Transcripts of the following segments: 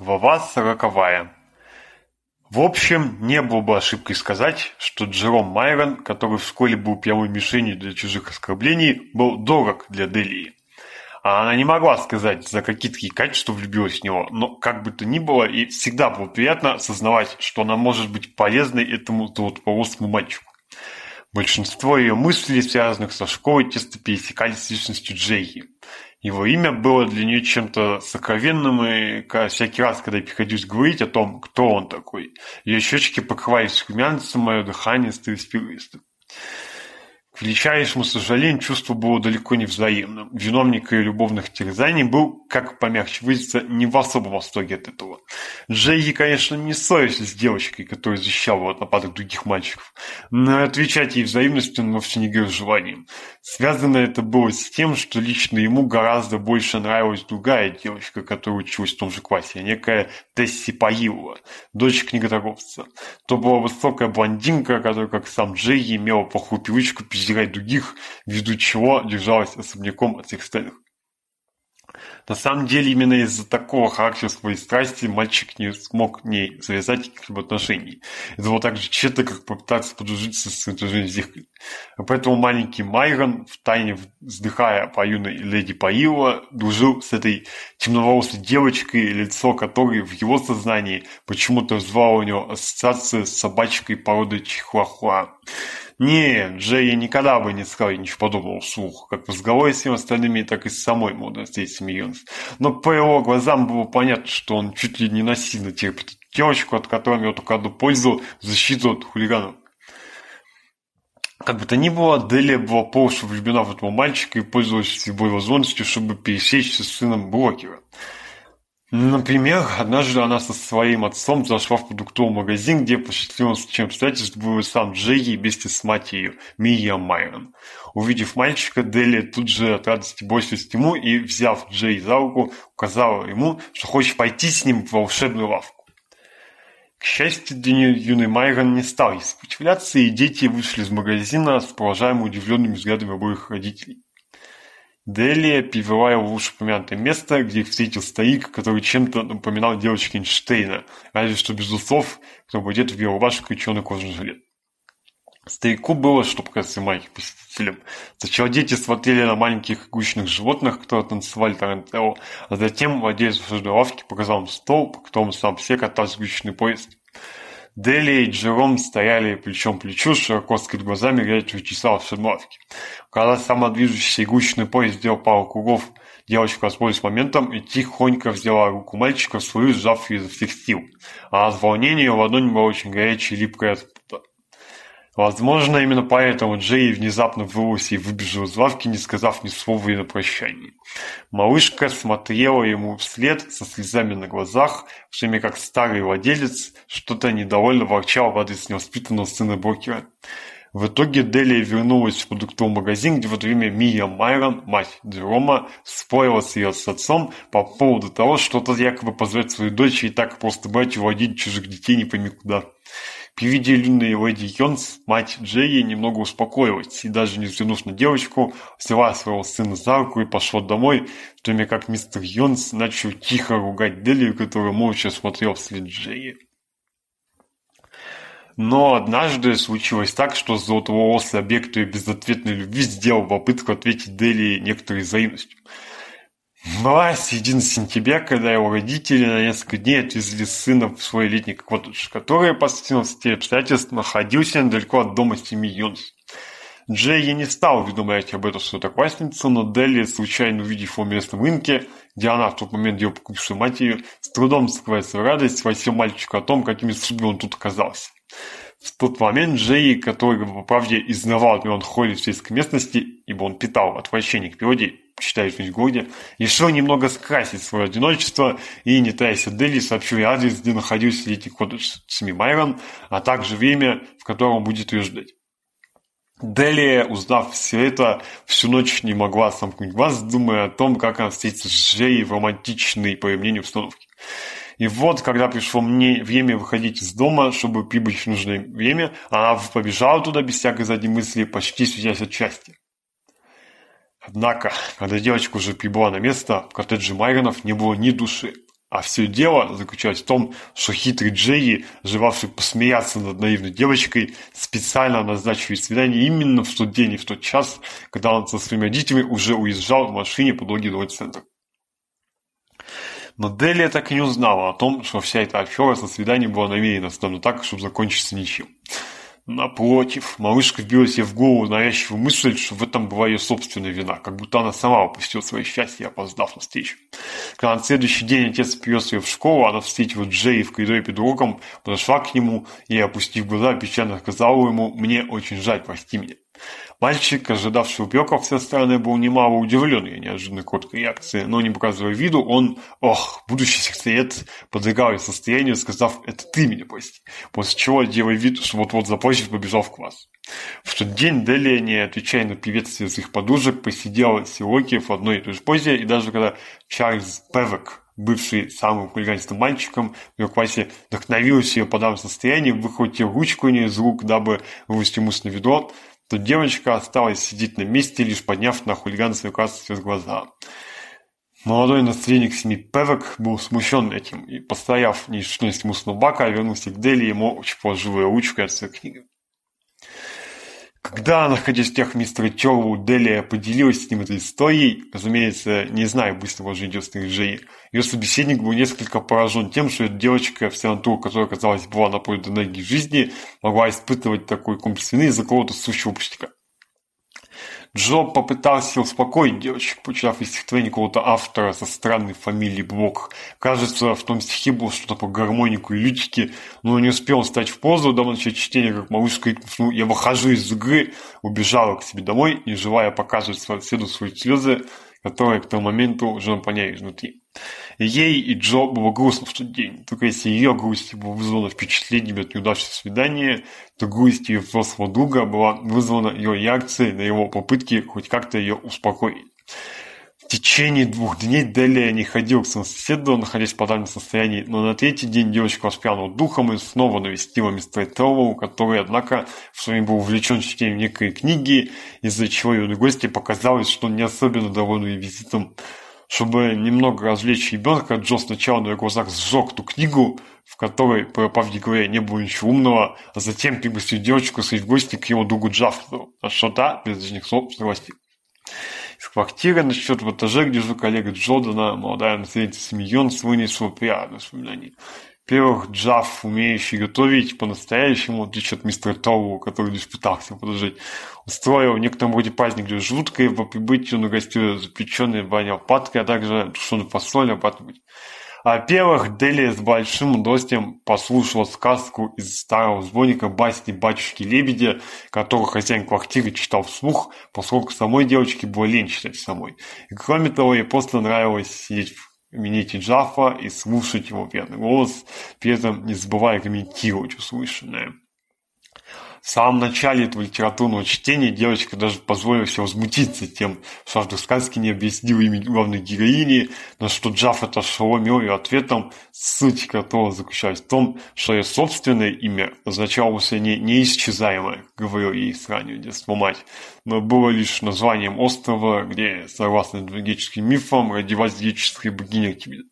Глава сороковая. В общем, не было бы ошибкой сказать, что Джером Майрон, который вскоре был прямой мишенью для чужих оскорблений, был дорог для Делии. А она не могла сказать, за какие такие качества влюбилась в него, но как бы то ни было, и всегда было приятно осознавать, что она может быть полезной этому золотполосому мальчику. Большинство ее мыслей, связанных со школой, тесто пересекались с личностью Джейхи. Его имя было для нее чем-то сокровенным, и всякий раз, когда я приходилось говорить о том, кто он такой, ее щечки покрывались румянцем, мое дыхание становилось пилистым. К величайшему сожалению, чувство было далеко не взаимным. Виновник ее любовных терзаний был, как помягче выразиться, не в особом восторге от этого. Джеги, конечно, не ссорились с девочкой, которая защищала от нападок других мальчиков, но отвечать ей взаимностью ну, он вовсе не горел желанием. Связано это было с тем, что лично ему гораздо больше нравилась другая девочка, которая училась в том же классе, некая Тесси Паилова, дочь книготорговца. То была высокая блондинка, которая, как сам Джеги, имела плохую привычку презирать других, ввиду чего держалась особняком от их остальных. На самом деле, именно из-за такого характера своей страсти мальчик не смог не завязать каких-либо отношений. Это было также тщетно, как попытаться подружиться с этой жизнью. Поэтому маленький Майрон, в тайне, вздыхая по юной леди Паила, дружил с этой темноволосой девочкой, лицо которой в его сознании почему-то вызывало у него ассоциация с собачкой породы Чихуахуа. Не, Джей я никогда бы не сказал и не подумал вслух, как разговор с его остальными, так и с самой мудростей Семьонс. Но по его глазам было понятно, что он чуть ли не насильно терпит девочку, от которой я только одну пользу в защиту от хулиганов. Как бы то ни было, Делия была полностью влюблена в этого мальчика и пользовалась любой возможностью, чтобы пересечься с сыном Блокера. Например, однажды она со своим отцом зашла в продуктовый магазин, где впечатлилась чем обстоятельств был сам Джеги вместе с матерью, Мия Майрон. Увидев мальчика, Дели тут же от радости бросилась к нему и, взяв Джей за руку, указала ему, что хочет пойти с ним в волшебную лавку. К счастью, для нее юный Майрон не стал ей сопротивляться, и дети вышли из магазина с поражаемо удивленными взглядами обоих родителей. Делия перевела вышеупомянутое место, где встретил старик, который чем-то напоминал девочку Эйнштейна, разве что без усов, кто будет в белую рубашку и черный кожаный жилет. Старику было, что показать маленьким посетителям. Сначала дети смотрели на маленьких гучных животных, которые танцевали тарантелло, а затем владелец лавки показал им стол, по которому сам все катался гучный поезд. Дели и Джером стояли плечом к плечу, широко скрыт глазами, глядя в числа обстановки. Когда самодвижущийся игрушечный поезд сделал пару кругов, девочка воспользовалась моментом и тихонько взяла руку мальчика в свою, сжав ее за всех сил. А от волнения ее ладонь была очень горячая и липкая от. Возможно, именно поэтому Джей внезапно вырвался и выбежал из лавки, не сказав ни слова и на прощание. Малышка смотрела ему вслед со слезами на глазах, в то время как старый владелец что-то недовольно ворчал в адрес невоспитанного сына Брокера. В итоге Делия вернулась в продуктовый магазин, где в это время Мия Майрон, мать Джерома, спорила с ее с отцом по поводу того, что тот якобы позволяет своей дочери и так просто брать и водить чужих детей не пойми куда. При виде лунной леди Йонс мать Джерри немного успокоилась и даже не взглянув на девочку, взяла своего сына за руку и пошла домой, в то время как мистер Йонс начал тихо ругать Делию, которая молча смотрела вслед Джерри. Но однажды случилось так, что золотоволосый объект ее безответной любви сделал попытку ответить Делии некоторой взаимностью – Власть единственный сентября, когда его родители на несколько дней отвезли сына в свой летний коттедж, который, по стенности обстоятельств, находился недалеко от дома семьи юношей. Джей не стал уведомлять об этом свою одноклассницу, но Делли, случайно увидев его в местном рынке, где она в тот момент ее покупшую матерью, с трудом скрывает свою радость, всем мальчику о том, какими судьбой он тут оказался в тот момент Джей, который, по правде, изнавал ходит в сельской местности, ибо он питал отвращение к природе, считая жизнь в городе, решил немного скрасить свое одиночество и, не таясь от Дели, сообщил адрес, где находился летний коттедж Сми Майрон, а также время, в котором он будет ее ждать. Дели, узнав все это, всю ночь не могла сомкнуть глаз, думая о том, как она встретится с Джей в романтичной, по ее мнению, обстановке. И вот, когда пришло мне время выходить из дома, чтобы прибыть в нужное время, она побежала туда без всякой задней мысли, почти светясь от счастья. Однако, когда девочка уже прибыла на место, в коттедже Майронов не было ни души. А все дело заключалось в том, что хитрый Джерри, желавший посмеяться над наивной девочкой, специально назначил свидание именно в тот день и в тот час, когда он со своими родителями уже уезжал в машине по дороге до центра. Но Дели так и не узнала о том, что вся эта афера со свиданием была намерена основно так, чтобы закончиться ничем. Напротив, малышка вбилась ей в голову навязчивую мысль, что в этом была ее собственная вина, как будто она сама упустила свое счастье, опоздав на встречу. Когда на следующий день отец привез ее в школу, она встретила Джей в коридоре перед уроком, подошла к нему и, опустив глаза, печально сказала ему «Мне очень жаль, прости меня». Мальчик, ожидавший упреков со стороны, был немало удивлен ее неожиданной короткой реакции, но не показывая виду, он, ох, будущий секретарь, подвигал ее состоянию, сказав «это ты меня прости», после чего, делая вид, что вот-вот заплачет, побежал в класс. В тот день Делия, не отвечая на приветствие своих подружек, посидела с Иокиев в одной и той же позе, и даже когда Чарльз Певек бывший самым хулиганистым мальчиком, в ее классе вдохновился ее подавным состояние, выхватил ручку у нее из рук, дабы вывести мусорное ведро, то девочка осталась сидеть на месте, лишь подняв на хулиганскую кассу через глаза. Молодой наследник семи певок был смущен этим и, постояв нерешительность Муснубака, вернулся к Дели и молча положил ее ручку и книги. Когда она находясь в тех местах Чоу Делия поделилась с ним этой историей, разумеется, не знаю, зная быстрого жидевственных жей, ее собеседник был несколько поражен тем, что эта девочка, вся натура, которая, казалось, была на поле энергии жизни, могла испытывать такой комплекс вины из-за кого-то сущего пустяка. Джо попытался успокоить девочек, почав из стихотворения какого-то автора со странной фамилией Блок. Кажется, в том стихе было что-то по гармонику и лютики, но не успел встать в позу до начала чтения, как малыш крикнул, ну, я выхожу из игры, убежала к себе домой, не желая показывать соседу свои слезы, которые к тому моменту уже наполняли изнутри. Ей и Джо было грустно в тот день. Только если ее грусть была вызвана впечатлениями от неудачного свидания, то грусть ее взрослого друга была вызвана ее реакцией на его попытки хоть как-то ее успокоить течение двух дней далее я не ходил к соседу, находясь в подальном состоянии, но на третий день девочка воспрянула духом и снова навестила мистера Теллоу, который, однако, в своем был увлечен чтением некой книги, из-за чего ее гости показалось, что он не особенно доволен довольны визитом. Чтобы немного развлечь ребенка, Джо сначала на его глазах сжег ту книгу, в которой, по правде говоря, не было ничего умного, а затем пригласил девочку своих в гости к его другу Джафферу, а что та, без лишних слов, согласилась. Шквартиры насчет ватажа, где же коллега Джордана, молодая наследница Миллион, свынес в воспоминаний. Во-первых, Джав, умеющий готовить по-настоящему, в отличие от мистера Тау, который лишь пытался подождать, устроил в некотором роде праздник для желудка и по прибытию на гостю запеченные баня лопаткой, а также тушеную фасоль, а потом а Во-первых, Дели с большим удовольствием послушала сказку из старого сборника басни «Батюшки Лебедя», которую хозяин квартиры читал вслух, поскольку самой девочке было лень читать самой. И кроме того, ей просто нравилось сидеть в Мините Джафа и слушать его пьяный голос, при этом не забывая комментировать услышанное в самом начале этого литературного чтения девочка даже позволила себе возмутиться тем, что автор сказки не объяснил имя главной героини, на что Джаф отошеломил ее ответом, суть которого заключалась в том, что ее собственное имя означало вовсе не «неисчезаемое», говорил ей с раннего детства мать, но было лишь названием острова, где, согласно древнегреческим мифам, родилась греческая богиня Артемида.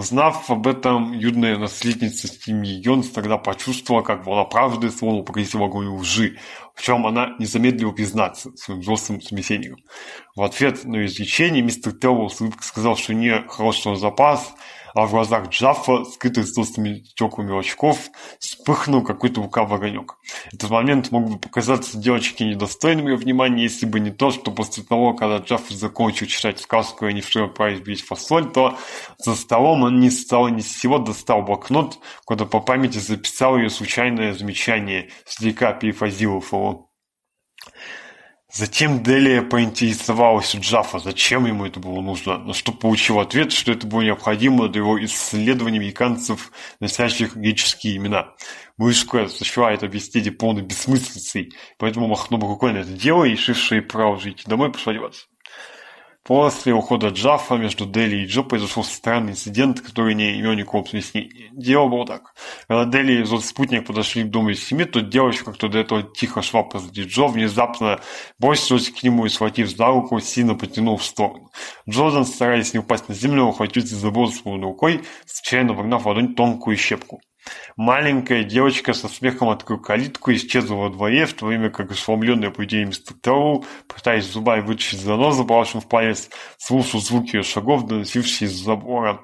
Узнав об этом, юная наследница Симеон тогда почувствовала, как была правды слово противогонию лжи, в чем она не замедлила признаться своим взрослым собеседникам. В ответ на изречение мистер Телл с улыбкой сказал, что у нее хороший запас – а в глазах Джаффа, скрытых толстыми стеклами очков, вспыхнул какой-то лукавый огонек. Этот момент мог бы показаться девочке недостойным ее внимания, если бы не то, что после того, когда Джафф закончил читать сказку и они вшли отправить бить фасоль, то за столом он не стал ни с сего достал блокнот, куда по памяти записал ее случайное замечание, слегка перефразировав его. Затем Делия поинтересовалась у Джафа, зачем ему это было нужно, ну, на что получил ответ, что это было необходимо для его исследования американцев, носящих греческие имена. Мышка сочла это объяснение полной бессмыслицей, поэтому махнула рукой на это дело и, решившая право жить домой, пошла одеваться. После ухода Джафа между Дели и Джо произошел странный инцидент, который не имел никакого объяснения. Дело было так. Когда Дели и Зод спутник подошли к дому из семьи, то девочка, кто до этого тихо шла позади Джо, внезапно бросилась к нему и, схватив за руку, сильно потянул в сторону. Джордан, стараясь не упасть на землю, ухватился за забор свободной рукой, случайно вогнав в ладонь тонкую щепку. Маленькая девочка со смехом открыла калитку и исчезла во дворе, в то время как ошеломленная поведением инструктора, пытаясь зубами вытащить занос, запавшим в палец, слушал звуки ее шагов, доносившиеся из забора.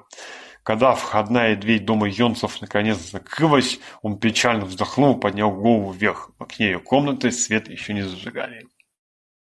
Когда входная дверь дома Йонцев наконец закрылась, он печально вздохнул, поднял голову вверх. В окне ее комнаты свет еще не зажигали.